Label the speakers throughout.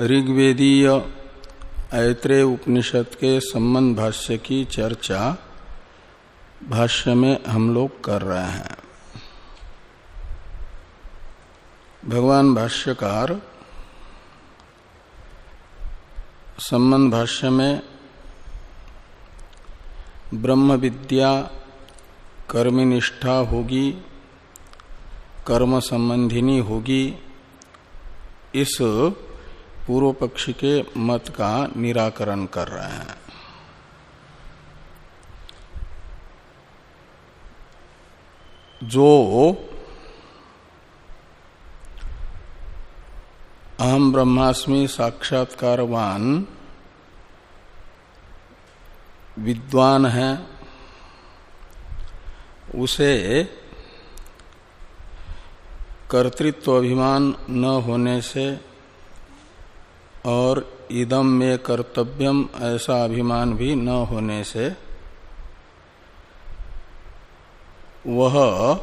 Speaker 1: ऋग्वेदीय ऐत्रेय उपनिषद के संबंध भाष्य की चर्चा भाष्य में हम लोग कर रहे हैं। भगवान भाष्यकार संबंध भाष्य में ब्रह्म विद्या कर्मनिष्ठा होगी, कर्म संबंधिनी होगी, इस पूर्व पक्षी के मत का निराकरण कर रहे हैं। जो अहम ब्रह्मास्मि साक्षात्कारवान विद्वान है, उसे कर्तृत्व अभिमान न होने से और इदम में कर्तव्यम ऐसा अभिमान भी न होने से वह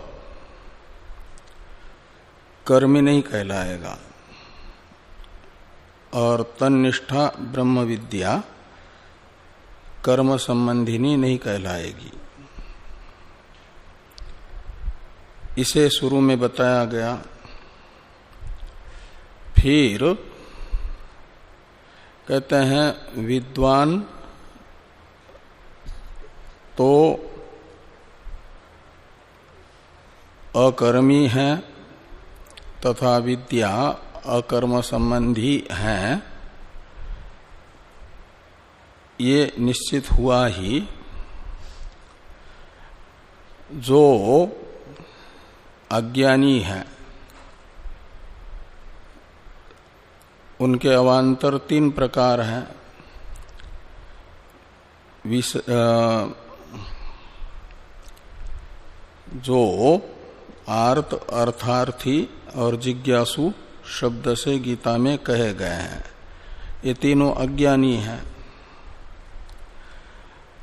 Speaker 1: कर्मी नहीं कहलाएगा। और तन्निष्ठा ब्रह्म विद्या कर्म संबंधिनी नहीं कहलाएगी। इसे शुरू में बताया गया। फिर कहते हैं विद्वान तो अकर्मी है तथा विद्या अकर्म संबंधी है। ये निश्चित हुआ ही जो अज्ञानी है। उनके अवान्तर तीन प्रकार हैं। जो आर्त, अर्थार्थी और जिज्ञासु शब्द से गीता में कहे गए हैं। ये तीनों अज्ञानी हैं।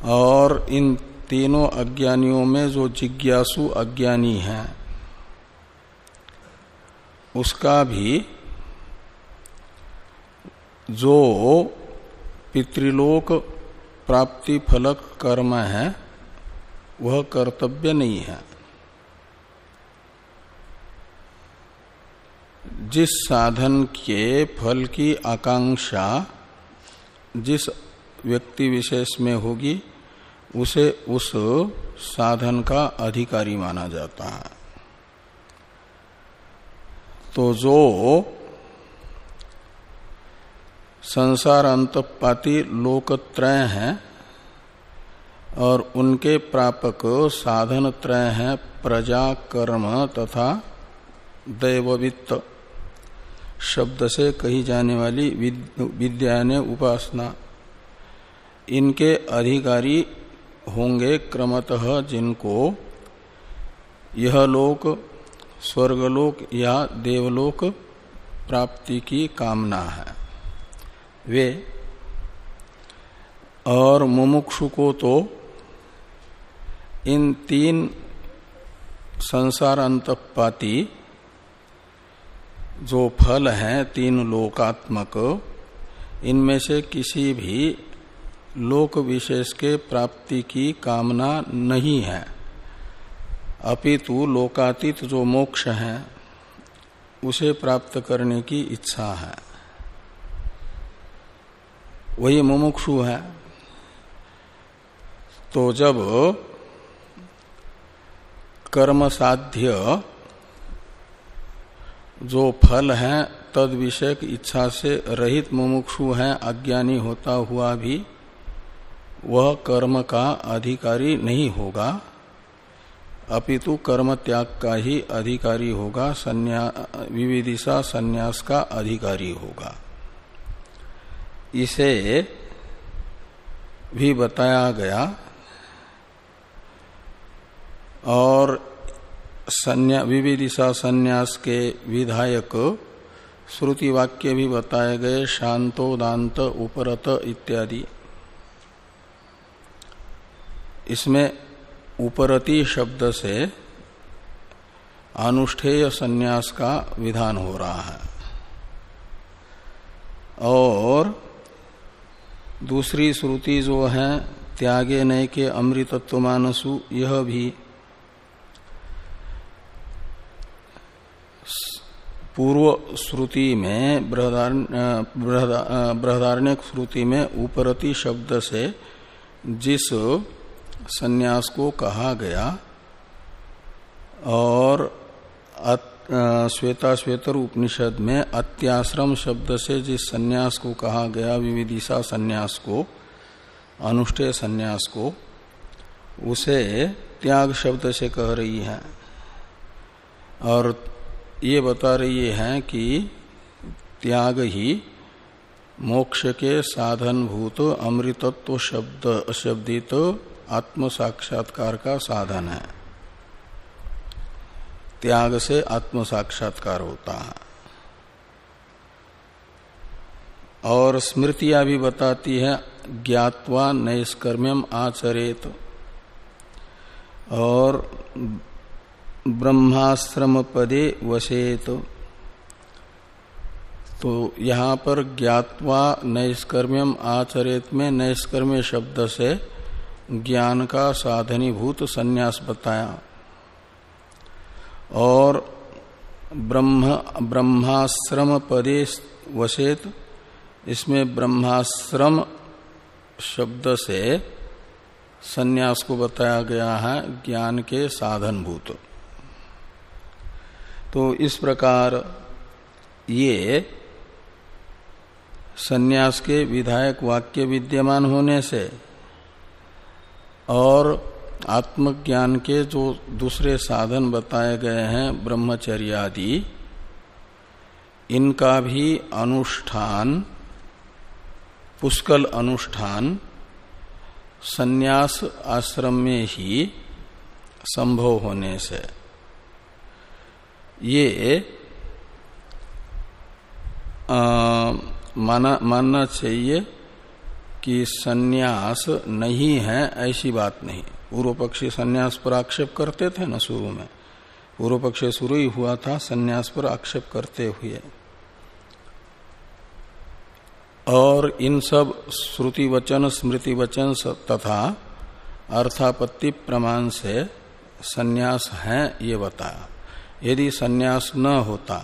Speaker 1: और इन तीनों अज्ञानियों में जो जिज्ञासु अज्ञानी है, उसका भी जो पितृलोक प्राप्ति फलक कर्म है, वह कर्तव्य नहीं है। जिस साधन के फल की आकांक्षा जिस व्यक्ति विशेष में होगी, उसे उस साधन का अधिकारी माना जाता है। तो जो संसार अंतपाती लोकत्रय हैं और उनके प्रापक साधन त्रय हैं प्रजा, कर्म तथा दैववित्त। शब्द से कही जाने वाली विद्या ने उपासना। इनके अधिकारी होंगे क्रमतः जिनको यह लोक, स्वर्गलोक या देवलोक प्राप्ति की कामना है। वे और मुमुक्षु को तो इन तीन संसार अंतपाती जो फल हैं, तीन लोकात्मक, इनमें से किसी भी लोक विशेष के प्राप्ति की कामना नहीं है। अपितु लोकातीत जो मोक्ष है, उसे प्राप्त करने की इच्छा है। वही मुमुक्षु है। तो जब कर्म साध्य जो फल है, तद विषयक इच्छा से रहित मुमुक्षु है, अज्ञानी होता हुआ भी वह कर्म का अधिकारी नहीं होगा। अपितु कर्म त्याग का ही अधिकारी होगा विविदिशा संन्यास का अधिकारी होगा। इसे भी बताया गया और विविदिशा संन्यास के विधायक श्रुति वाक्य भी बताए गए, शांतो दांत उपरत इत्यादि। इसमें उपरति शब्द से अनुष्ठेय संन्यास का विधान हो रहा है। और दूसरी श्रुति जो है, त्यागे नय के अमृतत्व मानसु यह भी पूर्व श्रुति में, बृहदारण्य श्रुति में उपरति शब्द से जिस सन्यास को कहा गया, और श्वेता श्वेतर उपनिषद में अत्याश्रम शब्द से जिस सन्यास को कहा गया, विविदिशा सन्यास को, अनुष्ठेय सन्यास को, उसे त्याग शब्द से कह रही है। और ये बता रही है कि त्याग ही मोक्ष के साधन भूत अमृतत्व शब्द, शब्दित आत्म साक्षात्कार का साधन है। त्याग से आत्म साक्षात्कार होता है। और स्मृतियाँ भी बताती है, ज्ञातवा नैष्कर्म्यम आचरेत। और ब्रह्माश्रम पदे वसेत। तो यहाँ पर ज्ञातवा नैष्कर्म्यम आचरेत में नैष्कर्म्य शब्द से ज्ञान का साधनीभूत संन्यास बताया। और ब्रह्म, ब्रह्माश्रम पदे वसेत इसमें ब्रह्माश्रम शब्द से संन्यास को बताया गया है, ज्ञान के साधनभूत। तो इस प्रकार ये सन्यास के विधायक वाक्य विद्यमान होने से और आत्मज्ञान के जो दूसरे साधन बताए गए हैं ब्रह्मचर्य आदि इनका भी अनुष्ठान पुष्कल अनुष्ठान सन्यास आश्रम में ही संभव होने से। ये आ, माना मानना चाहिए कि सन्यास नहीं है ऐसी बात नहीं। पूर्व पक्षी संन्यास पर आक्षेप करते थे ना शुरू में। पूर्व पक्ष शुरू ही हुआ था, संन्यास पर आक्षेप करते हुए। और इन सब श्रुति वचन स्मृति वचन तथा अर्थापत्ति प्रमाण से संन्यास है ये बताया यदि संन्यास न होता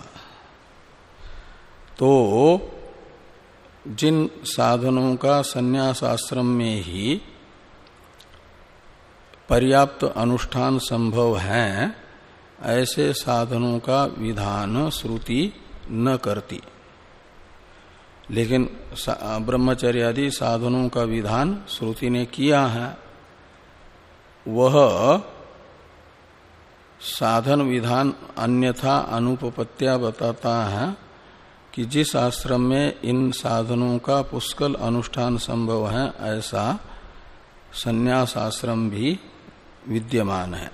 Speaker 1: तो जिन साधनों का संन्यास आश्रम में ही पर्याप्त अनुष्ठान संभव है, ऐसे साधनों का विधान श्रुति न करती। लेकिन ब्रह्मचर्य आदि साधनों का विधान श्रुति ने किया है, वह साधन विधान अन्यथा अनुपत्या बताता है कि जिस आश्रम में इन साधनों का पुष्कल अनुष्ठान संभव है, ऐसा संन्यास आश्रम भी विद्यमान है।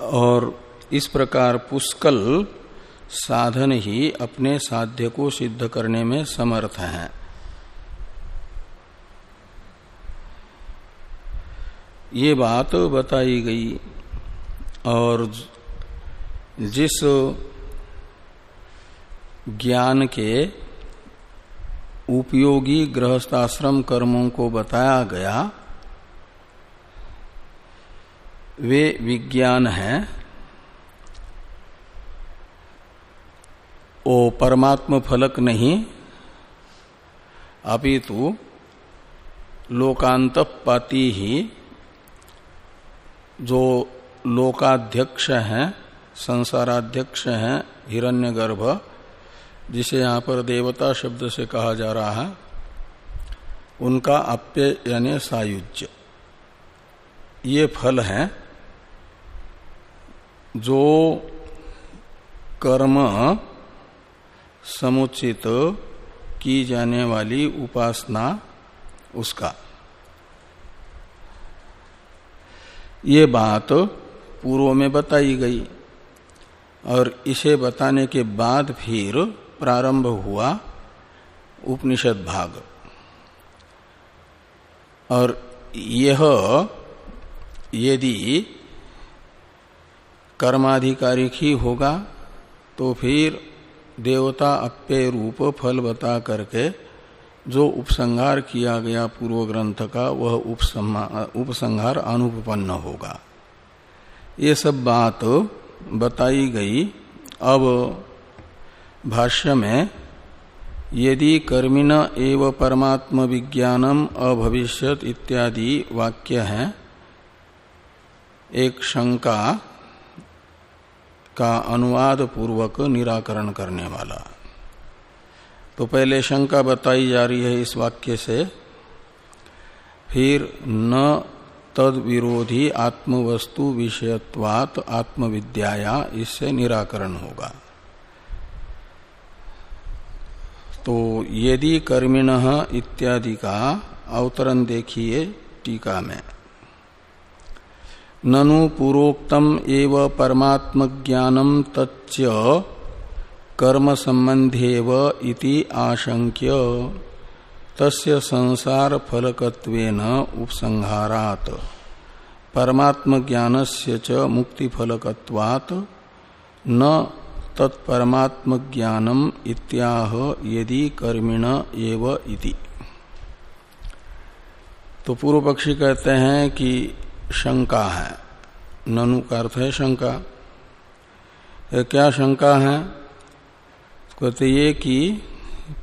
Speaker 1: और इस प्रकार पुष्कल साधन ही अपने साध्य को सिद्ध करने में समर्थ है। ये बात बताई गई और जिस ज्ञान के उपयोगी गृहस्थाश्रम कर्मों को बताया गया, वे विज्ञान है। वो परमात्म फलक नहीं, अपितु लोकांत पाती ही जो लोकाध्यक्ष हैं, संसाराध्यक्ष हैं, हिरण्यगर्भ जिसे यहाँ पर देवता शब्द से कहा जा रहा है, उनका अप्य यानी सायुज्य। ये फल है जो कर्म समुचित की जाने वाली उपासना उसका। ये बात पूर्व में बताई गई और इसे बताने के बाद फिर प्रारंभ हुआ उपनिषद भाग। और यह, यदि कर्माधिकारिक ही होगा तो फिर देवता अप्य रूप फल बता करके जो उपसंहार किया गया पूर्व ग्रंथ का, वह उपसंहार अनुपन्न होगा। ये सब बात बताई गई। अब भाष्य में, यदि कर्मिण एव परमात्म विज्ञानम अभविष्यत इत्यादि वाक्य है, एक शंका का अनुवाद पूर्वक निराकरण करने वाला। तो पहले शंका बताई जा रही है इस वाक्य से, फिर न तद विरोधी आत्मवस्तु विषयत्वात आत्मविद्याया इससे निराकरण होगा। तो यदि कर्मिण इत्यादि का अवतरण देखिए टीका में। ननु पूर्वोक्तम एव परमात्म ज्ञानम तच्च कर्म संबंधेव इति आशंक्य तस्य संसार फलकत्वेन उपसंहारात। परमात्म ज्ञानस्य च मुक्ति फलकत्वात् न तत्परमात्म ज्ञानम इत्याह यदि कर्मिण एव इति। तो पूर्व पक्षी कहते हैं कि शंका है। ननु का अर्थ है शंका। क्या शंका है? कहते ये कि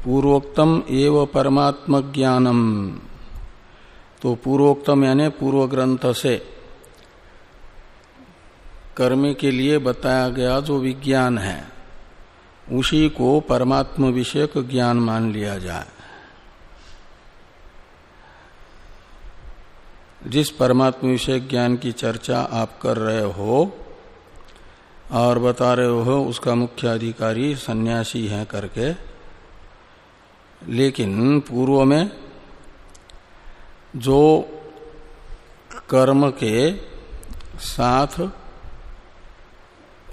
Speaker 1: पूर्वोक्तम एव परमात्म ज्ञानम तो पूर्वोक्तम यानी पूर्व ग्रंथ से कर्म के लिए बताया गया जो विज्ञान है, उसी को परमात्म विषयक ज्ञान मान लिया जाए। जिस परमात्मा विषय ज्ञान की चर्चा आप कर रहे हो और बता रहे हो, उसका मुख्य अधिकारी सन्यासी है करके, लेकिन पूर्व में जो कर्म के साथ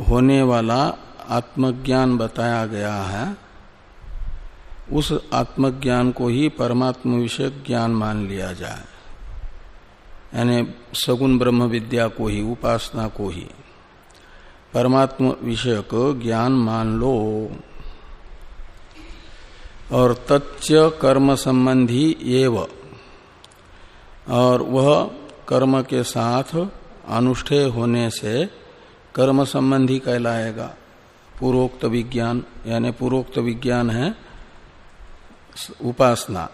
Speaker 1: होने वाला आत्मज्ञान बताया गया है, उस आत्मज्ञान को ही परमात्म विषय ज्ञान मान लिया जाए। यानी सगुण ब्रह्म विद्या को ही, उपासना को ही, परमात्म विषयक ज्ञान मान लो। और तच्च कर्म संबंधी एव, और वह कर्म के साथ अनुष्ठेय होने से कर्म संबंधी कहलाएगा। पूर्वोक्त विज्ञान यानी पूर्वोक्त विज्ञान है उपासना।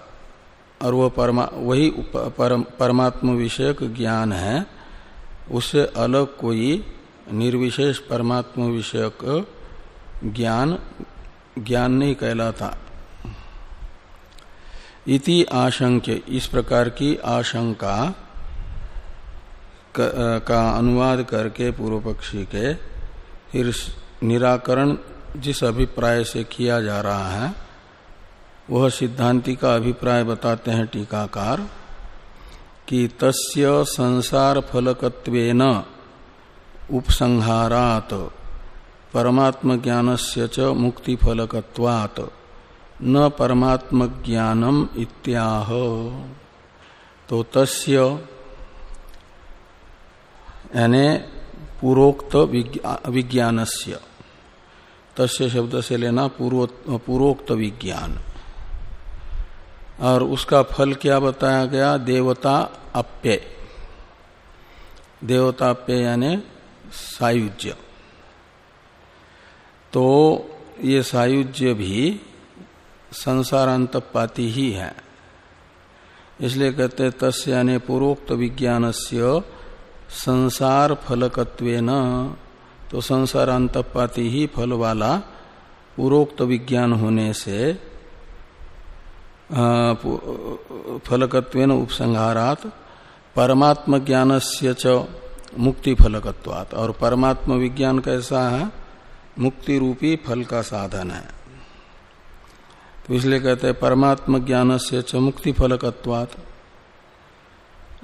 Speaker 1: और वह परमा वही परम, परमात्म विषयक ज्ञान है। उससे अलग कोई निर्विशेष परमात्म विषयक ज्ञान ज्ञान नहीं कहलाता। इति आशंक्य इस प्रकार की आशंका का अनुवाद करके पूर्व पक्षी के निराकरण जिस अभिप्राय से किया जा रहा है, वह सिद्धांति का अभिप्राय बताते हैं टीकाकार, कि तस्य संसार फलकत्वेन उपसंहारात परमात्म ज्ञानस्य च मुक्ति फलकत्वात् न परमात्म ज्ञानम इत्याह। तो तस्य यानी पूर्वोक्त विज्ञानस्य तस्य शब्द से लेना पूर्वोक्त विज्ञान। और उसका फल क्या बताया गया? देवता अप्य। देवता अप्य यानी सायुज्य। तो ये सायुज्य भी संसारांतपाती ही है। इसलिए कहते तस् यानी पूर्वोक्त विज्ञान से संसार फलकत्व तो संसार संसारांतपाती ही फल वाला पूर्वोक्त विज्ञान होने से फलकत्व उपसंहारात, परमात्म ज्ञान से च मुक्ति फलकत्वात। और परमात्म विज्ञान कैसा है? मुक्ति रूपी फल का साधन है। तो इसलिए कहते हैं, परमात्म ज्ञान से च मुक्ति फलकत्वात।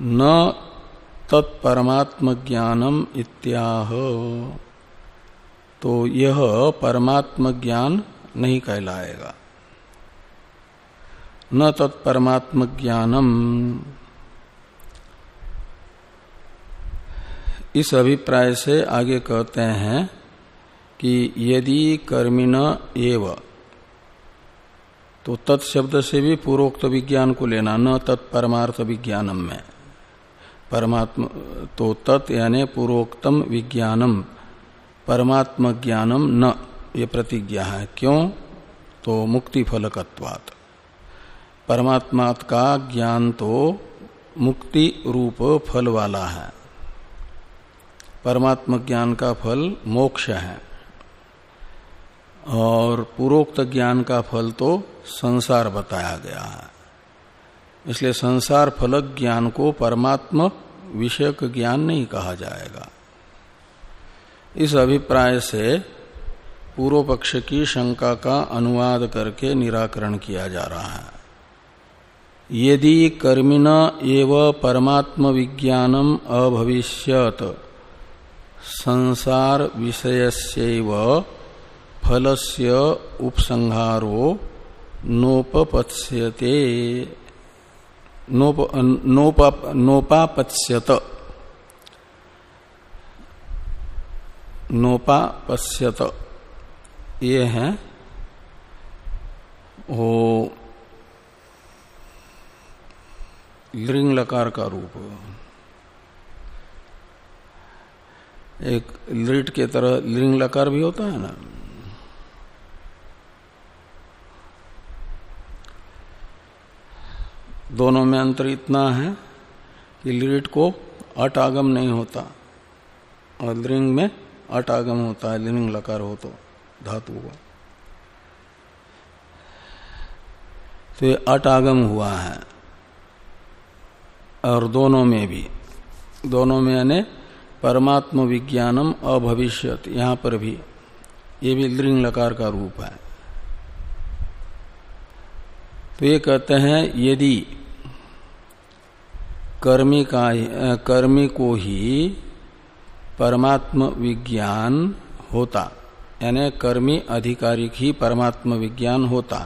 Speaker 1: न तत्परमात्म ज्ञानम इत्याह। तो यह परमात्म ज्ञान नहीं कहलाएगा। न तत्परमात्म ज्ञानम इस अभिप्राय से आगे कहते हैं कि यदि कर्मिण एव तो तत्शब्द से भी पूर्वोक्त विज्ञान को लेना, न तत्परमार्थ विज्ञानम में। परमात्मा तो तत् यानी पूर्वोक्तम विज्ञानम। परमात्म ज्ञानम न, ये प्रतिज्ञा है। क्यों? तो मुक्ति फलकत्वात् परमात्मा का ज्ञान तो मुक्ति रूप फल वाला है। परमात्म ज्ञान का फल मोक्ष है। और पूर्वोक्त ज्ञान का फल तो संसार बताया गया है। इसलिए संसार फलक ज्ञान को परमात्म विषयक ज्ञान नहीं कहा जाएगा। इस अभिप्राय से पूर्व पक्ष की शंका का अनुवाद करके निराकरण किया जा रहा है। यदि कर्मिण एव परमात्म विज्ञानम अभविष्यत, संसार विषयस्यैव फलस्य उपसंहारो नोपपत्स्यते। नोप, नोप, नोपापत्स्यत ये है वो लिंग लकार का रूप। एक लिट के तरह लिंग लकार भी होता है ना? दोनों में अंतर इतना है कि लिट को अट आगम नहीं होता। और लिंग में अट आगम होता है, लिंग लकार हो तो धातु का तो ये अट आगम हुआ है। और दोनों में भी, दोनों में यानी परमात्म विज्ञानम अभविष्यत, यहाँ पर भी, ये भी लिंग लकार का रूप है। तो ये कहते हैं, यदि कर्मी का कर्मी को ही परमात्म विज्ञान होता। यानी कर्मी अधिकारिक ही परमात्म विज्ञान होता।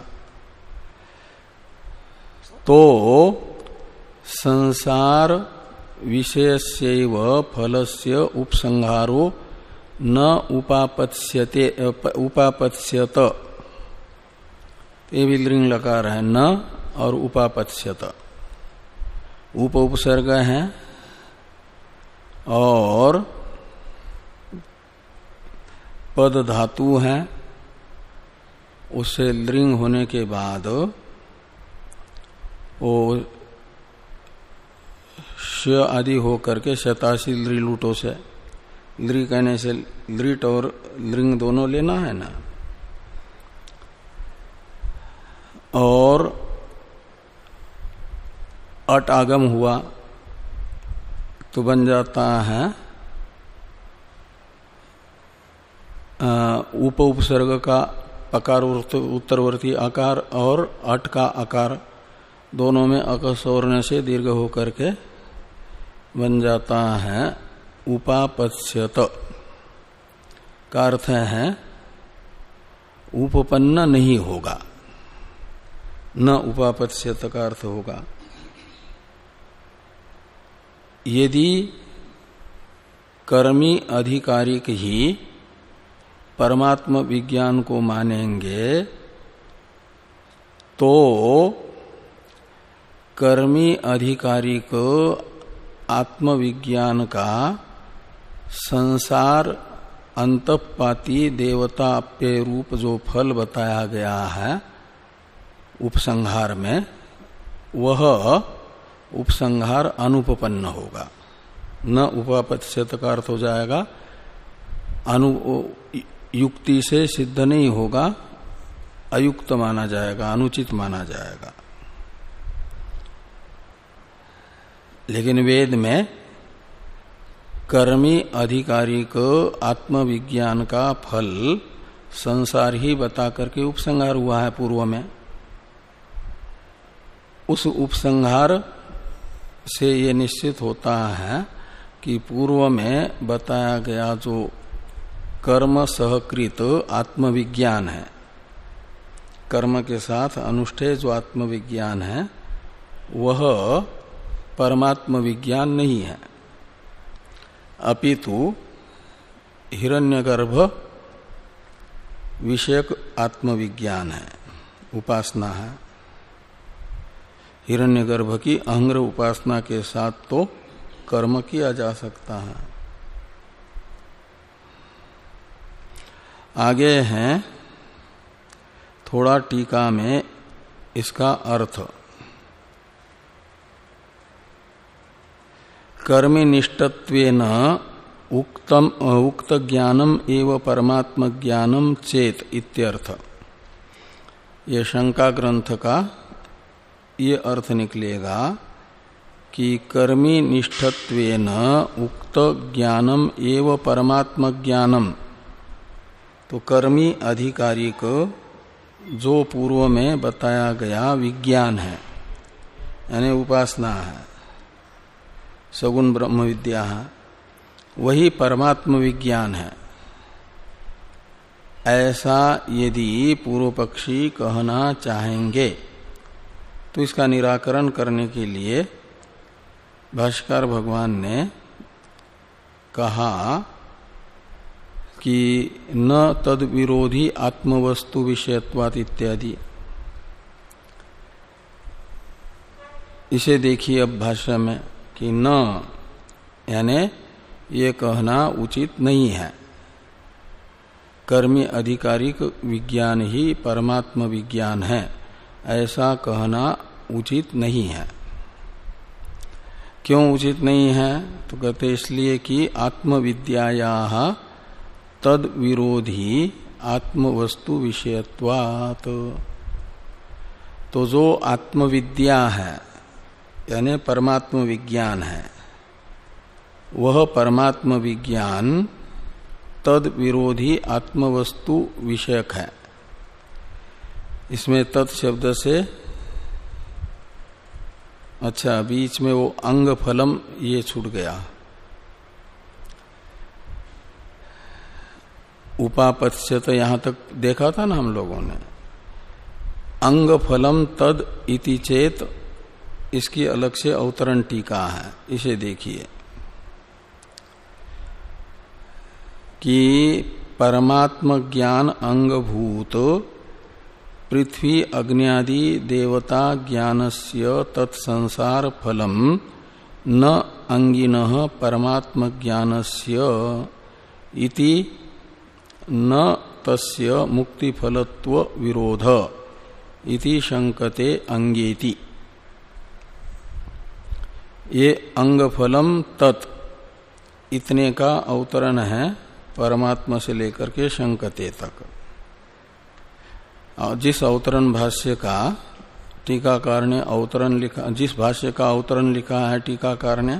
Speaker 1: तो संसार विषयस्यैव फलस्य उपसंहारो न उपापत्स्यते उपापत्स्यत। ये भी लिंग लकार है, न और उपापत्स्यत। उप उपसर्ग है और पद धातु है। उससे लिंग होने के बाद वो श आदि हो करके शताशी लूटो से लृ कहने से लृट और लिंग दोनों लेना है ना। और अट आगम हुआ तो बन जाता है उप उपसर्ग का पकार उत्तरवर्ती आकार और अट का आकार दोनों में अकसौरने से दीर्घ होकर के बन जाता है। उपापत्स्यत का अर्थ है, उपपन्न नहीं होगा। न उपापत्स्यत का अर्थ होगा। यदि कर्मी अधिकारिक ही परमात्म विज्ञान को मानेंगे तो कर्मी अधिकारिक आत्मविज्ञान का संसार अंतपाती देवताप्य रूप जो फल बताया गया है उपसंहार में, वह उपसंहार अनुपन्न होगा। न उपापत्स्यत का अर्थ हो जाएगा, अनु युक्ति से सिद्ध नहीं होगा, अयुक्त माना जाएगा, अनुचित माना जाएगा। लेकिन वेद में कर्मी अधिकारी को आत्मविज्ञान का फल संसार ही बता करके उपसंहार हुआ है पूर्व में। उस उपसंहार से ये निश्चित होता है कि पूर्व में बताया गया जो कर्म सहकृत आत्मविज्ञान है, कर्म के साथ अनुष्ठेय जो आत्मविज्ञान है, वह परमात्म विज्ञान नहीं है। अपितु हिरण्यगर्भ विषयक आत्मविज्ञान है, उपासना है। हिरण्यगर्भ की अहंग्र उपासना के साथ तो कर्म किया जा सकता है। आगे हैं, थोड़ा टीका में इसका अर्थ। कर्मिनिष्ठत्वेन उक्तम, उक्त ज्ञानम एवं परमात्म ज्ञानम चेत इत्यर्थ। ये शंका ग्रंथ का ये अर्थ निकलेगा कि कर्मी निष्ठत्वेन उक्त ज्ञानम एवं परमात्म ज्ञानम। तो कर्मी अधिकारी को जो पूर्व में बताया गया विज्ञान है, यानी उपासना है, सगुण ब्रह्म विद्या है, वही परमात्म विज्ञान है। ऐसा यदि पूर्व पक्षी कहना चाहेंगे तो इसका निराकरण करने के लिए भाष्कर भगवान ने कहा कि न तद विरोधी आत्मवस्तु विषयत्वात इत्यादि। इसे देखिए अब भाषा में कि न, यानी ये कहना उचित नहीं है। कर्मी आधिकारिक विज्ञान ही परमात्म विज्ञान है। ऐसा कहना उचित नहीं है। क्यों उचित नहीं है? तो कहते इसलिए कि आत्मविद्या तद विरोधी आत्मवस्तु विषयत्वात्। तो जो आत्मविद्या है, यानी परमात्म विज्ञान है, वह परमात्म विज्ञान तद विरोधी आत्मवस्तु विषयक है। इसमें तत् शब्द से अच्छा बीच में वो अंग फलम ये छूट गया। उपापत से तो यहाँ तक देखा था ना हम लोगों ने। अंग फलम तद इति चेत, इसकी अलग से अवतरण टीका है, इसे देखिए। कि परमात्म ज्ञान अंगभूत पृथ्वी, अग्नियादि, देवता, ज्ञानस्य, तत्संसार फलम, न अंगिन परमात्म ज्ञानस्य इति न तस्य मुक्ति फलत्व विरोध इति शंकते अंगेति। ये अंगफलम तत्। इतने का अवतरण है परमात्मा से लेकर के शंकते तक। जिस अवतरण भाष्य का टीकाकार ने अवतरण लिखा, जिस भाष्य का अवतरण लिखा है टीकाकार ने,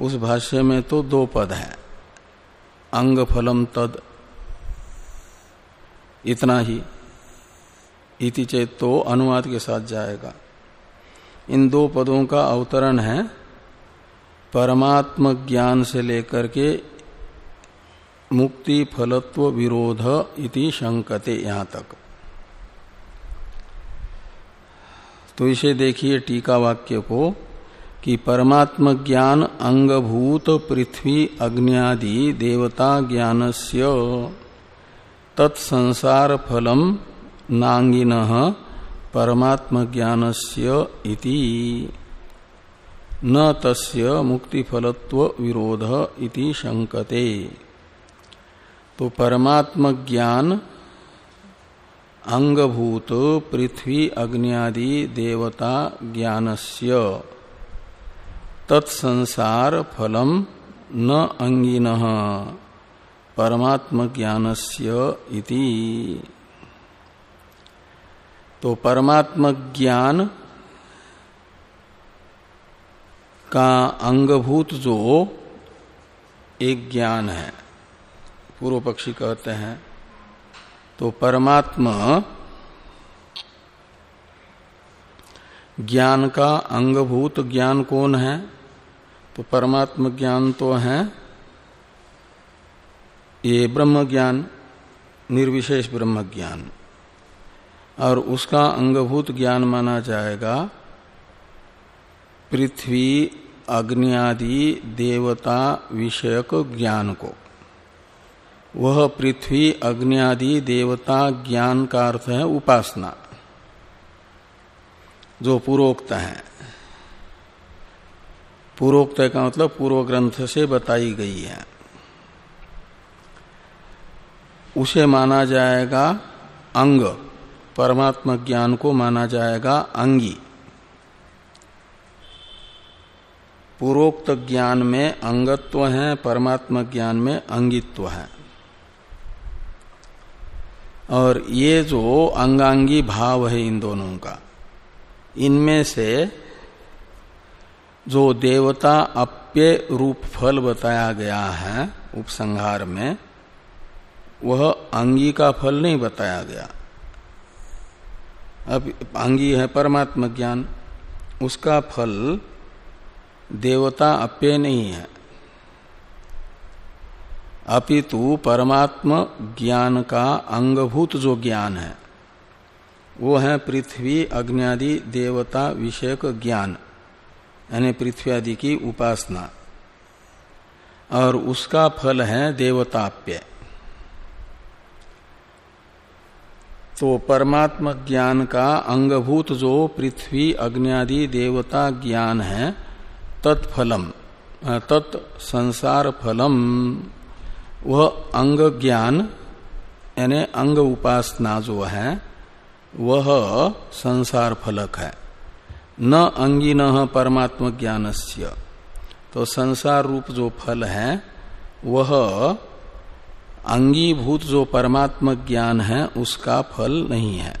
Speaker 1: उस भाष्य में तो दो पद है। अंग फलम तद, इतना ही, इति चेत तो अनुवाद के साथ जाएगा। इन दो पदों का अवतरण है परमात्म ज्ञान से लेकर के मुक्ति फलत्व विरोध इति शंकते यहाँ तक। तो इसे देखिए टीका वाक्य को, कि परमात्म ज्ञान अंगभूत पृथ्वी अग्नियादि देवता ज्ञानस्य तत्संसार फलम नांगिन परमात्म ज्ञानस्य इति। न तस्य मुक्ति फलत्व विरोध इति शंकते तो परमात्म ज्ञान अंगभूत, पृथ्वी, अग्नियादि, देवता, ज्ञानस्य। तत्संसार फलम न अंगिन। परमात्म ज्ञानस्य इति। तो परमात्म ज्ञान का अंगभूत जो एक ज्ञान है, पूर्व पक्षी कहते हैं। तो परमात्मा ज्ञान का अंगभूत ज्ञान कौन है? तो परमात्म ज्ञान तो है। ये ब्रह्म ज्ञान, निर्विशेष ब्रह्म ज्ञान। और उसका अंगभूत ज्ञान माना जाएगा पृथ्वी, अग्नि आदि, देवता, विषयक ज्ञान को। वह पृथ्वी, अग्नि आदि, देवता, ज्ञान का अर्थ है उपासना, जो पूर्वोक्त है। पूर्वोक्त का मतलब पूर्व ग्रंथ से बताई गई है। उसे माना जाएगा अंग, परमात्मा ज्ञान को माना जाएगा अंगी। पूर्वोक्त ज्ञान में अंगत्व है, परमात्मा ज्ञान में अंगित्व है। और ये जो अंगांगी भाव है इन दोनों का, इनमें से जो देवता अप्य रूप फल बताया गया है उपसंहार में, वह अंगी का फल नहीं बताया गया। अब अंगी है परमात्मा ज्ञान, उसका फल देवता अप्य नहीं है। अपितु परमात्म ज्ञान का अंगभूत जो ज्ञान है, वो है पृथ्वी अग्नि देवता विषयक ज्ञान, यानी पृथ्वी आदि की उपासना। और उसका फल है देवताप्य। तो परमात्म ज्ञान का अंगभूत जो पृथ्वी अग्नि देवता ज्ञान है, तत्फलम तत् संसार फलम। वह अंग ज्ञान, यानी अंग उपासना जो है, वह संसार फलक है। न अंगी न परमात्म ज्ञानस्य। तो संसार रूप जो फल है, वह अंगीभूत जो परमात्म ज्ञान है, उसका फल नहीं है।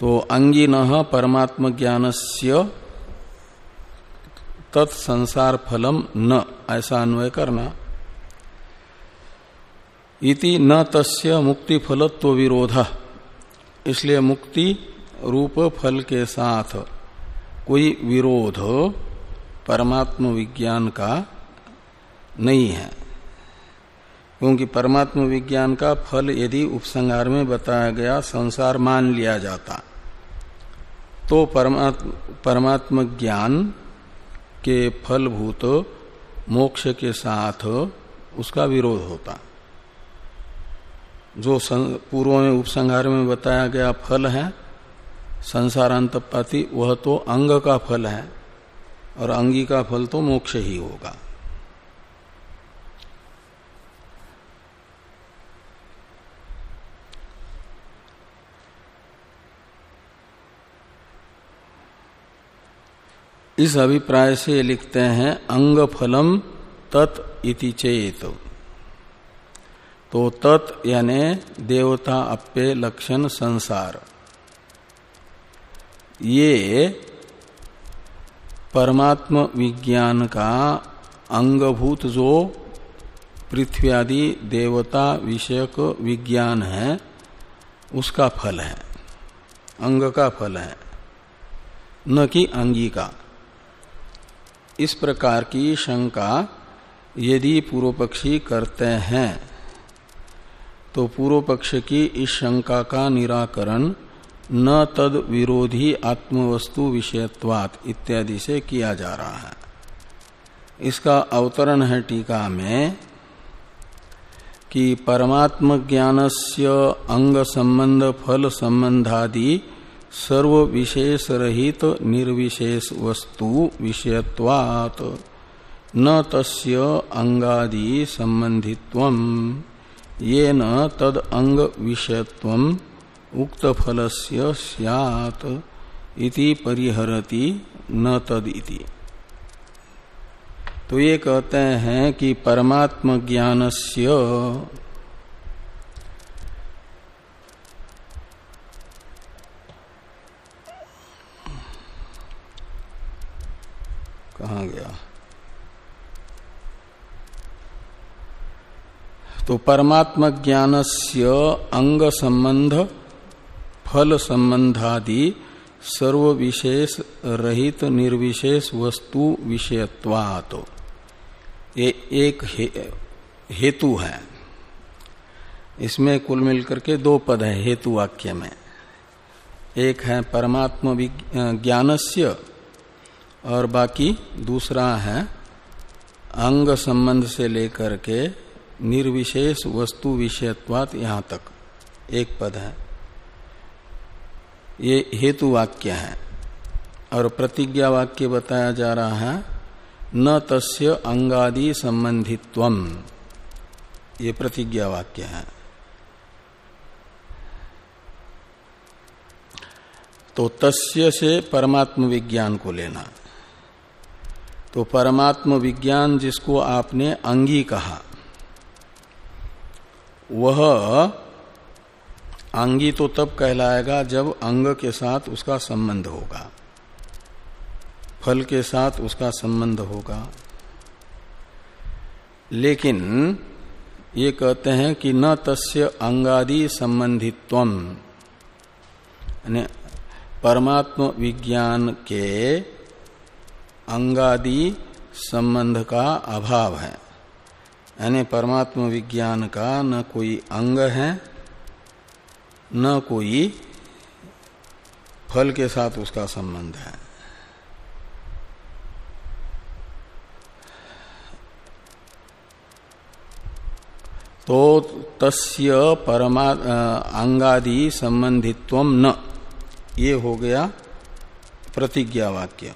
Speaker 1: तो अंगी न परमात्म ज्ञानस्य तत्संसार फलम न, ऐसा अन्वय करना। इति न तस्य मुक्ति फलत्व विरोध। इसलिए मुक्ति रूप फल के साथ कोई विरोध परमात्म विज्ञान का नहीं है। क्योंकि परमात्म विज्ञान का फल यदि उपसंहार में बताया गया, संसार मान लिया जाता तो परमात्म परमात्म ज्ञान के फलभूत मोक्ष के साथ उसका विरोध होता। जो पूर्व में उपसंहार में बताया गया फल है, संसारांतपाती, वह तो अंग का फल है, और अंगी का फल तो मोक्ष ही होगा। इस अभिप्राय से लिखते हैं अंग फलम तत् इति चेत। तो तत् यानी देवता अप्य लक्षण संसार। ये परमात्म विज्ञान का अंगभूत जो पृथ्वी आदि देवता विषयक विज्ञान है, उसका फल है, अंग का फल है, न कि अंगी का। इस प्रकार की शंका यदि पूर्व पक्षी करते हैं तो पूर्व पक्ष की इस शंका का निराकरण न तद विरोधी आत्मवस्तु विषयत्वात इत्यादि से किया जा रहा है। इसका अवतरण है टीका में कि परमात्म ज्ञानस्य अंग संबंध, फल संबंधादि सर्व विशेष रहित निर्विशेष वस्तु विषयत्वात्। न तस्य अंगादि संबंधित्व ये न तद अंग विषयत्व उक्त फलस्य स्यात् इति परिहरति न तद इति। तो ये कहते हैं कि परमात्म ज्ञानस्य कहा गया? तो परमात्म ज्ञान से अंग संबंध फल संबंधादि सर्व विशेष रहित निर्विशेष वस्तु विषयत्वात्। ये एक हे, हेतु है। इसमें कुल मिलकर के दो पद है हेतु वाक्य में। एक है परमात्म ज्ञानस्य और बाकी दूसरा है, अंग संबंध से लेकर के निर्विशेष वस्तु विषयत्वात यहाँ तक। एक पद है। ये हेतु वाक्य है। और प्रतिज्ञा वाक्य बताया जा रहा है, न तस्य अंगादि संबंधित्वम। ये प्रतिज्ञा वाक्य है। तो तस्य से परमात्म विज्ञान को लेना। तो परमात्म विज्ञान जिसको आपने अंगी कहा, वह अंगी तो तब कहलाएगा जब अंग के साथ उसका संबंध होगा, फल के साथ उसका संबंध होगा। लेकिन ये कहते हैं कि न तस्य अंगादि संबंधित्व परमात्म विज्ञान के अंगादि संबंध का अभाव है। यानी परमात्म विज्ञान का न कोई अंग है, न कोई फल के साथ उसका संबंध है। तो तस्य परमा अंगादि संबंधित्व न। ये हो गया प्रतिज्ञा वाक्य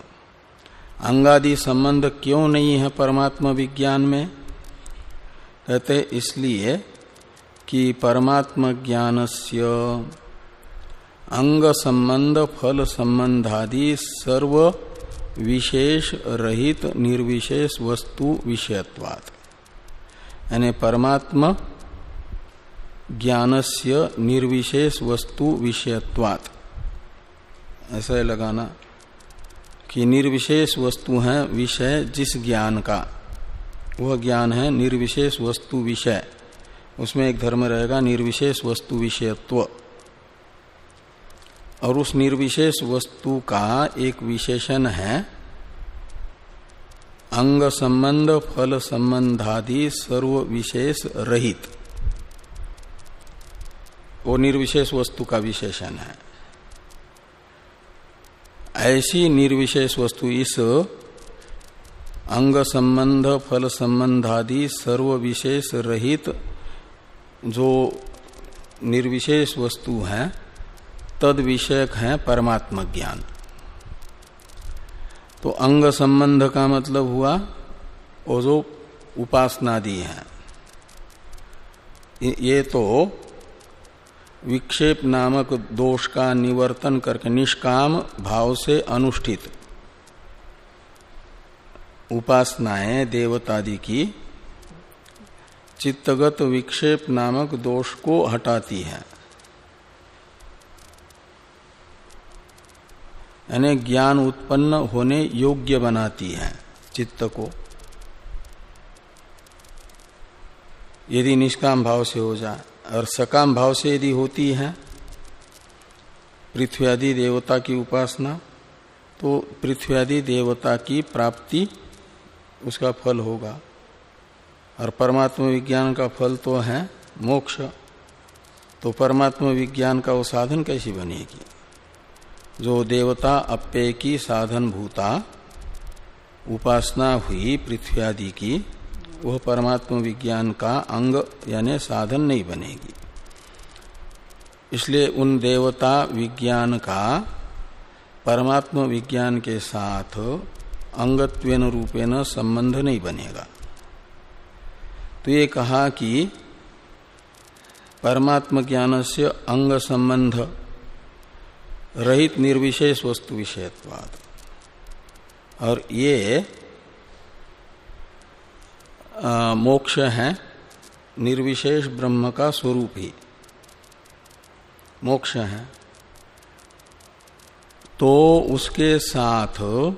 Speaker 1: अंगादि संबंध क्यों नहीं है परमात्मा विज्ञान में? कहते इसलिए कि परमात्म से अंग संबंध, फल संबंधादि सर्व विशेष रहित निर्विशेष वस्तु विषयत्वात्। यानी परमात्म ज्ञानस्य निर्विशेष वस्तु विषयत्वात्। ऐसा लगाना। कि निर्विशेष वस्तु है विषय जिस ज्ञान का। वह ज्ञान है निर्विशेष वस्तु विषय। उसमें एक धर्म रहेगा निर्विशेष वस्तु विषयत्व। और उस निर्विशेष वस्तु का एक विशेषण है, अंग संबंध, फल संबंधादि सर्व विशेष रहित। वो निर्विशेष वस्तु का विशेषण है। ऐसी निर्विशेष वस्तु इस अंग संबंध, फल संबंधादि सर्व विशेष रहित जो निर्विशेष वस्तु है, तद विषयक है परमात्म ज्ञान। तो अंग संबंध का मतलब हुआ वो जो उपासनादि है। ये तो विक्षेप नामक दोष का निवर्तन करके निष्काम भाव से अनुष्ठित। उपासनाएँ देवतादि की चित्तगत विक्षेप नामक दोष को हटाती है। यानी ज्ञान उत्पन्न होने योग्य बनाती है चित्त को। यदि निष्काम भाव से हो जाए और सकाम भाव से यदि होती है पृथ्वी आदि देवता की उपासना तो पृथ्वी आदि देवता की प्राप्ति उसका फल होगा। और परमात्मा विज्ञान का फल तो है मोक्ष। तो परमात्मा विज्ञान का वो साधन कैसी बनेगी? जो देवता अप्य की साधन भूता उपासना हुई पृथ्वी आदि की वह परमात्म विज्ञान का अंग, यानी साधन नहीं बनेगी। इसलिए उन देवता विज्ञान का, परमात्म विज्ञान के साथ अंगत्वेन रूपेण संबंध नहीं बनेगा। तो ये कहा कि परमात्म ज्ञान से अंग संबंध, रहित निर्विशेष वस्तु विषयत्वाद और ये आ, मोक्ष है निर्विशेष ब्रह्म का स्वरूप ही। मोक्ष है। तो उसके साथ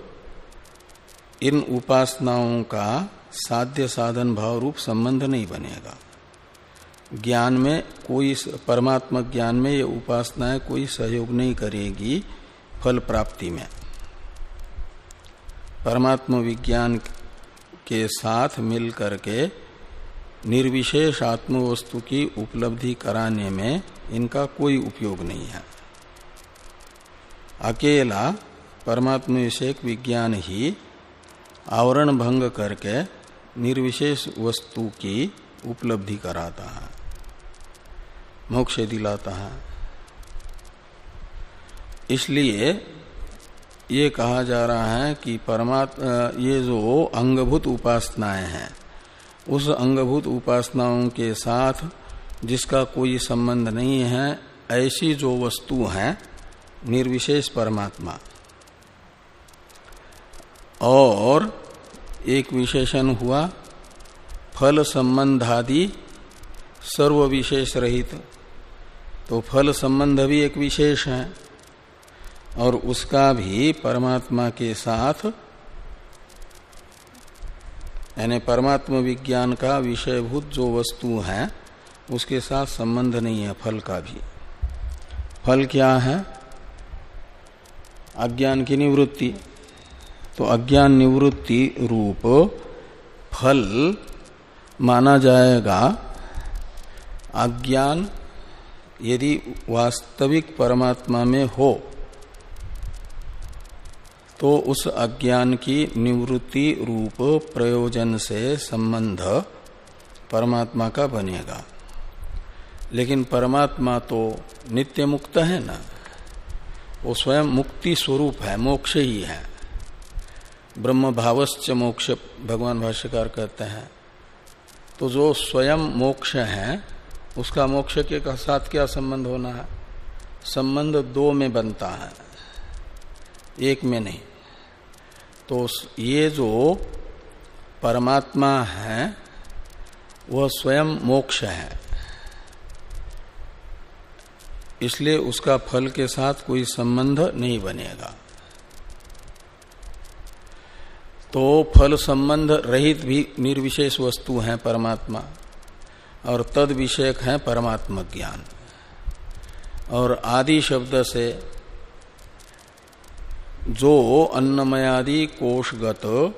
Speaker 1: इन उपासनाओं का साध्य साधन भाव रूप संबंध नहीं बनेगा। ज्ञान में कोई परमात्मा ज्ञान में ये उपासनाएँ कोई सहयोग नहीं करेगी फल प्राप्ति में। परमात्मा विज्ञान के साथ मिल करके निर्विशेष आत्म वस्तु की उपलब्धि कराने में इनका कोई उपयोग नहीं है। अकेला परमात्मा विषयक विज्ञान ही आवरण भंग करके निर्विशेष वस्तु की उपलब्धि कराता है, मोक्ष दिलाता है। इसलिए ये कहा जा रहा है कि परमात्मा ये जो अंगभूत उपासनाएँ हैं, उस अंगभूत उपासनाओं के साथ जिसका कोई संबंध नहीं है, ऐसी जो वस्तु है, निर्विशेष परमात्मा। और एक विशेषण हुआ, फल संबंधादि सर्व विशेष रहित। तो फल संबंध भी एक विशेष है। और उसका भी परमात्मा के साथ, यानी परमात्मा विज्ञान का विषयभूत जो वस्तु है, उसके साथ संबंध नहीं है फल का भी। फल क्या है? अज्ञान की निवृत्ति। तो अज्ञान निवृत्ति रूप फल माना जाएगा अज्ञान यदि वास्तविक परमात्मा में हो। तो उस अज्ञान की निवृत्ति रूप प्रयोजन से संबंध परमात्मा का बनेगा। लेकिन परमात्मा तो नित्य मुक्त है ना? वो स्वयं मुक्ति स्वरूप है, मोक्ष ही है। ब्रह्म भावश्च मोक्ष, भगवान भाष्यकार कहते हैं। तो जो स्वयं मोक्ष है, उसका मोक्ष के साथ क्या संबंध होना है? संबंध दो में बनता है। एक में नहीं। तो ये जो परमात्मा है वह स्वयं मोक्ष है। इसलिए उसका फल के साथ कोई संबंध नहीं बनेगा। तो फल संबंध रहित भी निर्विशेष वस्तु है परमात्मा, और तद विषयक है परमात्मा ज्ञान और आदि शब्द से जो अन्नमयादि कोषगत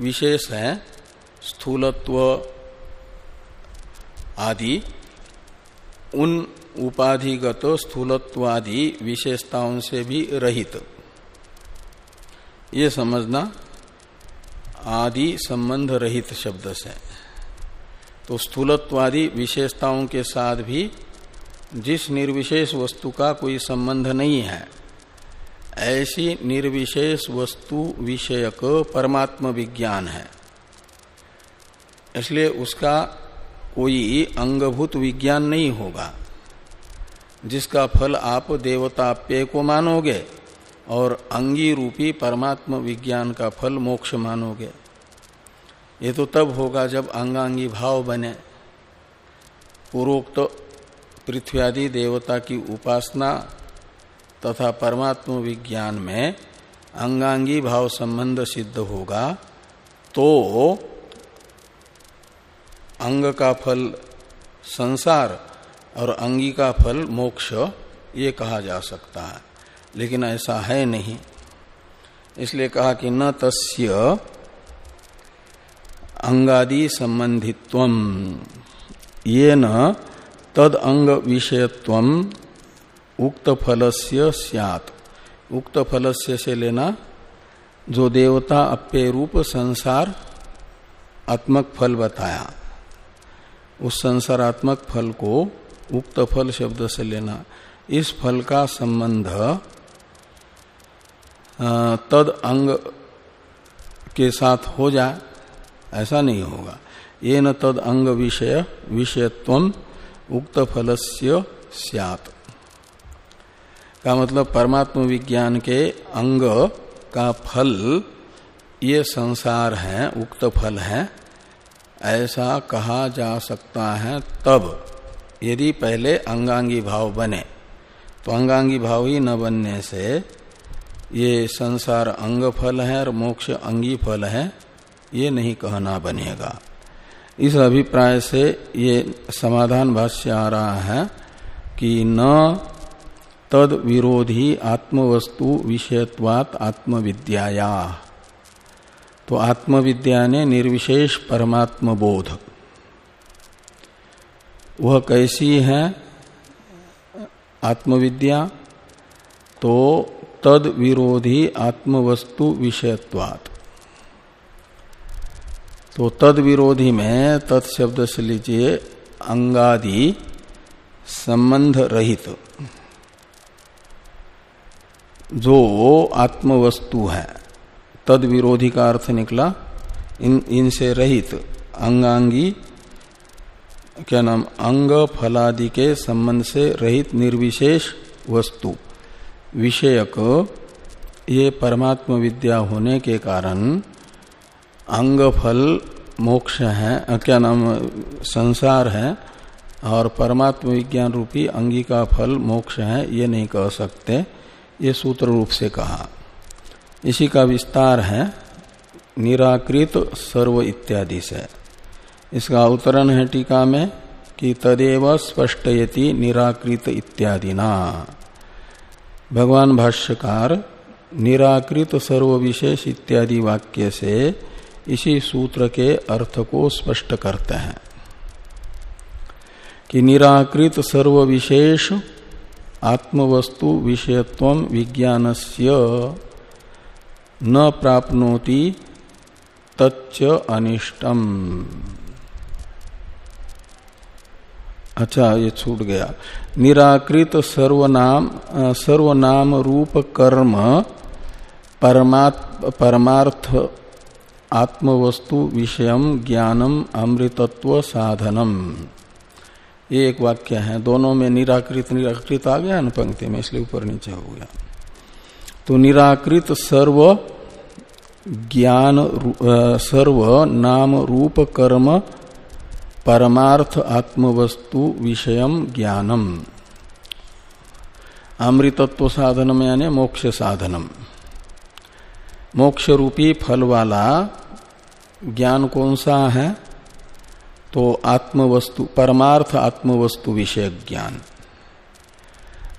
Speaker 1: विशेष है, स्थूलत्व आदि, उन उपाधिगत स्थूलत्वादि विशेषताओं से भी रहित। ये समझना आदि संबंध रहित शब्द से। तो स्थूलत्वादि विशेषताओं के साथ भी जिस निर्विशेष वस्तु का कोई संबंध नहीं है ऐसी निर्विशेष वस्तु विषयक परमात्म विज्ञान है। इसलिए उसका कोई अंगभूत विज्ञान नहीं होगा, जिसका फल आप देवता देवताप्य को मानोगे और अंगी रूपी परमात्म विज्ञान का फल मोक्ष मानोगे। ये तो तब होगा जब अंगांगी भाव बने। पूर्वोक्त पृथ्वी आदि देवता की उपासना तथा परमात्म विज्ञान में अंगांगी भाव संबंध सिद्ध होगा तो अंग का फल संसार और अंगी का फल मोक्ष, ये कहा जा सकता है। लेकिन ऐसा है नहीं। इसलिए कहा कि न तस्य अंगादि संबंधित्व, ये न तद अंग विषयत्व उक्त फलस्य स्यात। उक्त फलस्य से लेना, जो देवता अप्य रूप संसार आत्मक फल बताया। उस संसारात्मक फल को उक्त फल शब्द से लेना। इस फल का संबंध तद अंग के साथ हो जाए ऐसा नहीं होगा। ये न तद अंग विषय, विषयत्व उक्त फलस्य स्यात्। का मतलब परमात्म विज्ञान के अंग का फल, ये संसार है, उक्त फल है, ऐसा कहा जा सकता है तब, यदि पहले अंगांगी भाव बने। तो अंगांगी भाव ही न बनने से ये संसार अंग फल है और मोक्ष अंगी फल है, ये नहीं कहना बनेगा। इस अभिप्राय से ये समाधान भाष्य आ रहा है कि न तद विरोधी आत्मवस्तु विषयत्वात आत्मविद्याया। तो आत्मविद्या ने निर्विशेष परमात्म बोध वह कैसी है? आत्मविद्या? तो तद विरोधी आत्मवस्तु विषयत्वात। तो तद विरोधी में तत्शब्द से लीजिए, अंगादि संबंध रहित। जो आत्मवस्तु है। तद विरोधी का अर्थ निकला, इन, इनसे रहित अंगांगी, क्या नाम, अंग फलादि के संबंध से रहित निर्विशेष वस्तु। विषयक, ये परमात्म विद्या होने के कारण अंग फल मोक्ष है, क्या नाम, संसार है, और परमात्म विज्ञान रूपी अंगी का फल मोक्ष है, ये नहीं कह सकते। ये सूत्र रूप से कहा। इसी का विस्तार है, निराकृत सर्व इत्यादि से। इसका अवतरण है टीका में कि तदेव स्पष्टयति निराकृत इत्यादि ना भगवान भाष्यकार, निराकृत सर्व विशेष इत्यादि वाक्य से इसी सूत्र के अर्थ को स्पष्ट करते हैं कि निराकृत सर्व विशेष आत्मवस्तु विषयत्व विज्ञानस्य न प्राप्नोति तच्च अनिष्टम। अच्छा ये छूट गया। निराकृत सर्वनाम सर्वनाम रूप कर्म परमार्थ आत्मवस्तु विषयम ज्ञानम अमृतत्व साधनम। ये एक वाक्य है, दोनों में निराकृत निराकृत आ गया न पंक्ति में, इसलिए ऊपर नीचे हो गया। तो निराकृत सर्व ज्ञान सर्व नाम रूप कर्म परमार्थ आत्मवस्तु विषयम ज्ञानम। अमृतत्व साधनम यानी मोक्ष साधनम। मोक्ष रूपी फल वाला ज्ञान कौन सा है? तो आत्मवस्तु, परमार्थ आत्मवस्तु विषय ज्ञान।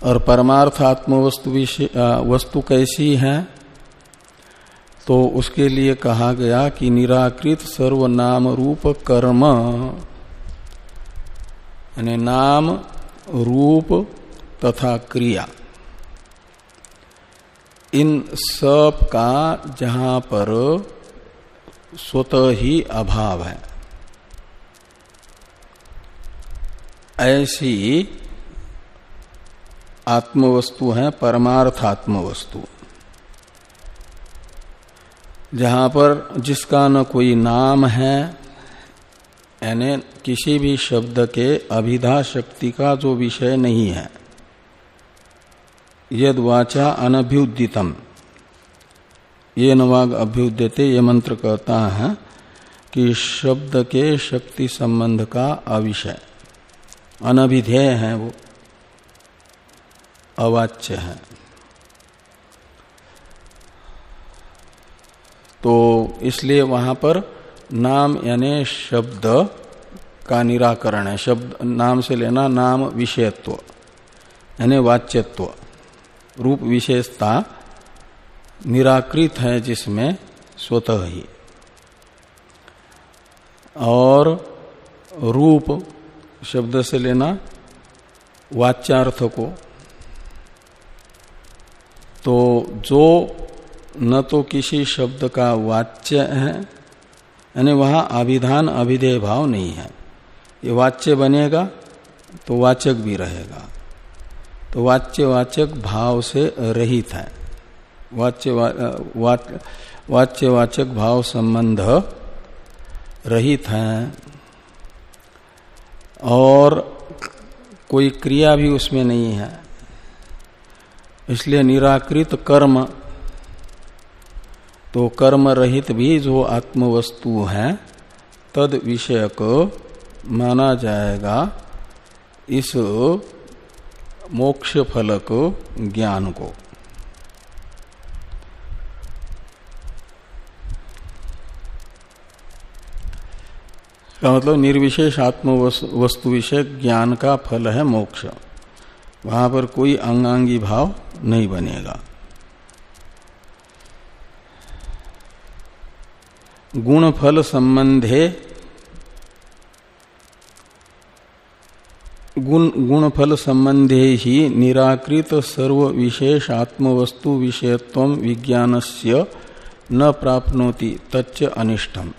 Speaker 1: और परमार्थ आत्मवस्तु विषय वस्तु कैसी है? तो उसके लिए कहा गया कि निराकृत सर्वनाम रूप कर्म, यानी नाम, रूप तथा क्रिया। इन सब का जहाँ पर स्वतः ही अभाव है। ऐसी आत्मवस्तु है परमार्थ आत्मवस्तु जहाँ पर जिसका न कोई नाम है, यानी किसी भी शब्द के अभिधा शक्ति का जो विषय नहीं है। यद वाचा अनभ्युदितम ये नवाग अभ्युद्यते, ये मंत्र कहता है कि शब्द के शक्ति संबंध का अविषय। अनभिधेय है वो। अवाच्य है। तो इसलिए वहाँ पर नाम यानी शब्द का निराकरण है। शब्द, नाम से लेना नाम विषयत्व, यानी वाच्यत्व। रूप विशेषता निराकृत है जिसमें स्वतः ही। और रूप शब्द से लेना वाच्यार्थ को तो जो न तो किसी शब्द का वाच्य है यानी वहाँ अभिधान अभिधेय भाव नहीं है। ये वाच्य बनेगा तो वाचक भी रहेगा। तो वाच्य वाचक भाव से रहित है। वाच्य वा, वाच्य वाचक भाव संबंध रहित है। और कोई क्रिया भी उसमें नहीं है। इसलिए निराकृत कर्म तो कर्म रहित भी जो आत्मवस्तु है, तद विषय को माना जाएगा इस मोक्ष फलक ज्ञान को। का मतलब निर्विशेष आत्म वस्तु विषय ज्ञान का फल है मोक्ष। वहाँ पर कोई अंगांगी भाव नहीं बनेगा। गुण फल संबंधे गुण गुण फल संबंधे ही निराकृत सर्व विशेष आत्मवस्तु विषयत्व विज्ञान न प्राप्नोति तच्च अनिष्टम।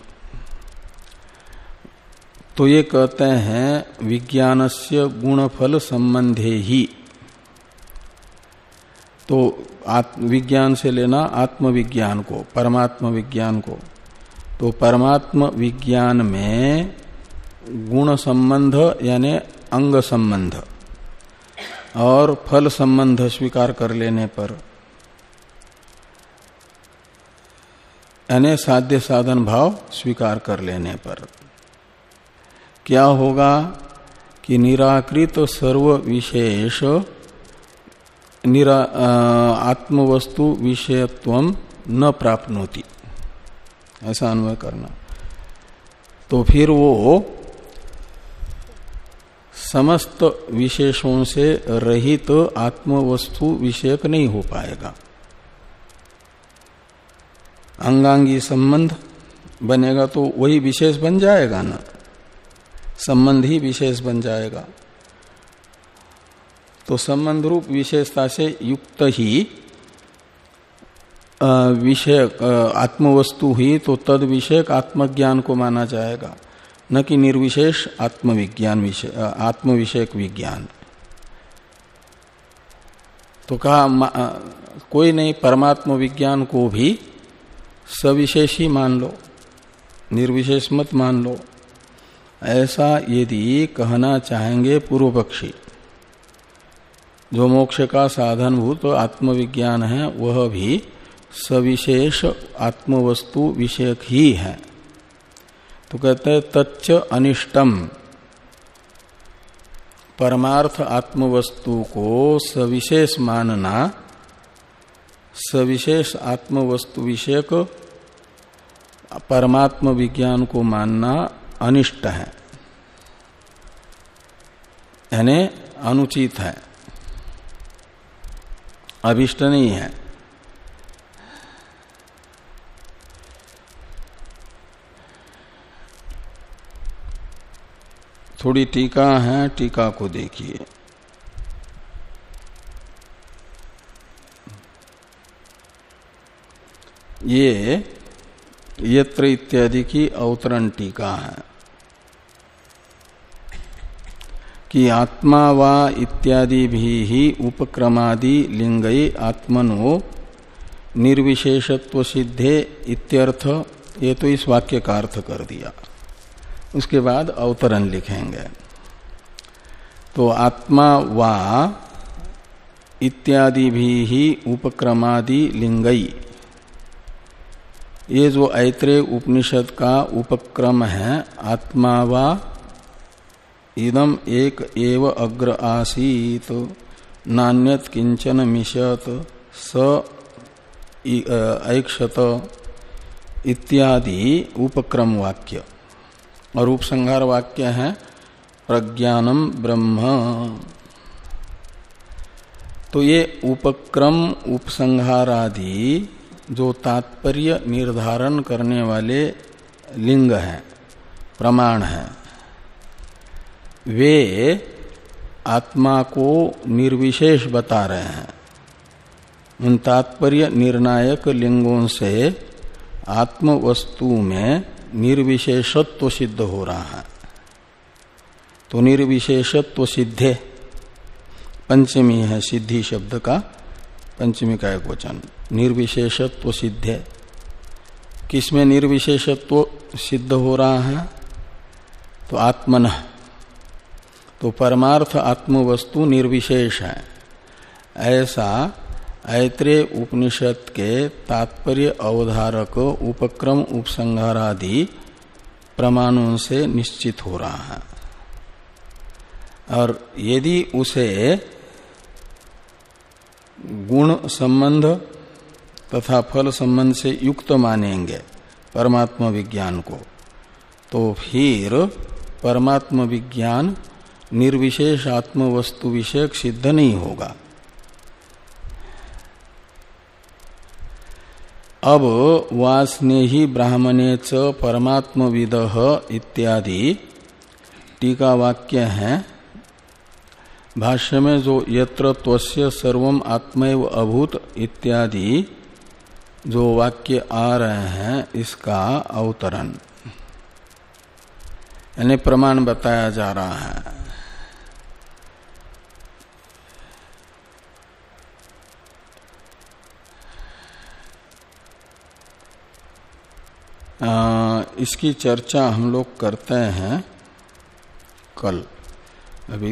Speaker 1: तो ये कहते हैं विज्ञान से गुणफल संबंधे ही तो विज्ञान से लेना आत्मविज्ञान को परमात्म विज्ञान को। तो परमात्म विज्ञान में गुण संबंध यानी अंग संबंध और फल संबंध स्वीकार कर लेने पर, यानी साध्य साधन भाव स्वीकार कर लेने पर। क्या होगा कि निराकृत सर्व विशेष, निरा आत्मवस्तु विषयत्व न प्राप्त होती ऐसा अन्वय करना। तो फिर वो समस्त विशेषों से रहित तो आत्मवस्तु विषयक नहीं हो पाएगा। अंगांगी संबंध बनेगा तो वही विशेष बन जाएगा ना? संबंध ही विशेष बन जाएगा। तो संबंध रूप विशेषता से युक्त ही विषय आत्मवस्तु ही तो तद विषयक आत्मज्ञान को माना जाएगा। न कि निर्विशेष आत्मविज्ञान विषय आत्म विषयक विज्ञान। तो कहा कोई नहीं, परमात्म विज्ञान को भी सविशेष ही मान लो, निर्विशेष मत मान लो। ऐसा यदि कहना चाहेंगे पूर्व पक्षी जो मोक्ष का साधनभूत आत्मविज्ञान है, वह भी सविशेष आत्मवस्तु विषयक ही है। तो कहते हैं, तच्च अनिष्टम। परमार्थ आत्मवस्तु को सविशेष मानना, सविशेष आत्मवस्तु विषयक परमात्म विज्ञान को मानना अनिष्ट है। यानी अनुचित है। अभिष्ट नहीं है। थोड़ी टीका है, टीका को देखिए। ये यत्र इत्यादि की अवतरण टीका है। कि आत्मा वा इत्यादि भी ही उपक्रमादि लिंगई आत्मनो निर्विशेषत्व सिद्धे इत्यर्थ ये तो इस वाक्य का अर्थ कर दिया। उसके बाद अवतरण लिखेंगे। तो आत्मा वा इत्यादि भी ही उपक्रमादि लिंगई ये जो ऐत्रे उपनिषद का उपक्रम है, आत्मा वा इदम एक एव अग्र आसीत। नान्यत किंचन मिशत स ऐक्षत इत्यादि उपक्रम वाक्य और उपसंहार वाक्य है, प्रज्ञानम ब्रह्म। तो ये उपक्रम, उपसंहारादि जो तात्पर्य निर्धारण करने वाले लिंग हैं, प्रमाण हैं वे आत्मा को निर्विशेष बता रहे हैं। उन तात्पर्य निर्णायक लिंगों से आत्म वस्तु में निर्विशेषत्व सिद्ध हो रहा है। तो निर्विशेषत्व सिद्धे, पंचमी है सिद्धि शब्द का, पंचमी का एक वचन, निर्विशेषत्व सिद्धे। किसमें निर्विशेषत्व सिद्ध हो रहा है? तो आत्मन। तो परमार्थ आत्म वस्तु निर्विशेष है। ऐसा ऐत्रेय उपनिषद के तात्पर्य अवधारक उपक्रम उपसंहारादि प्रमाणों से निश्चित हो रहा है। और यदि उसे गुण संबंध तथा फल संबंध से युक्त मानेंगे परमात्मा विज्ञान को तो फिर परमात्मा विज्ञान निर्विशेष आत्म वस्तु विषयक सिद्ध नहीं होगा। अब वासने ही ब्राह्मणे च परमात्म विद इत्यादि टीका वाक्य है। भाष्य में जो यत्र त्वस्य सर्वम आत्मैव अभूत इत्यादि जो वाक्य आ रहे हैं, इसका अवतरण। यानी प्रमाण बताया जा रहा है। इसकी चर्चा हम लोग करते हैं कल। अभी